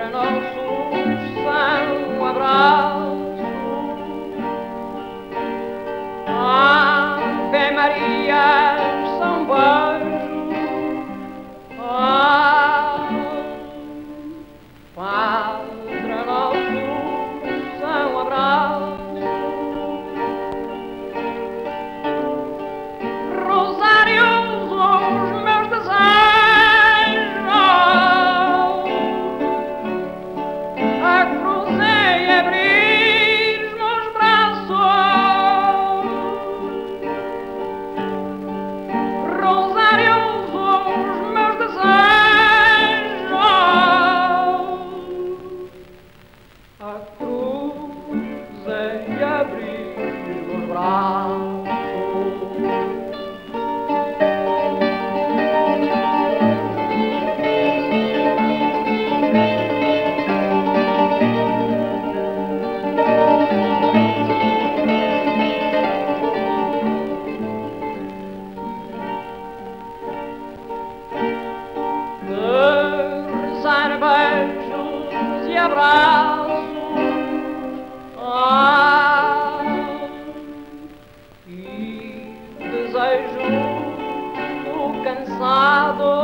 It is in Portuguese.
entre nós sem um abraço. Ave Maria. sem abrir os braços. reservas e abraços. passado.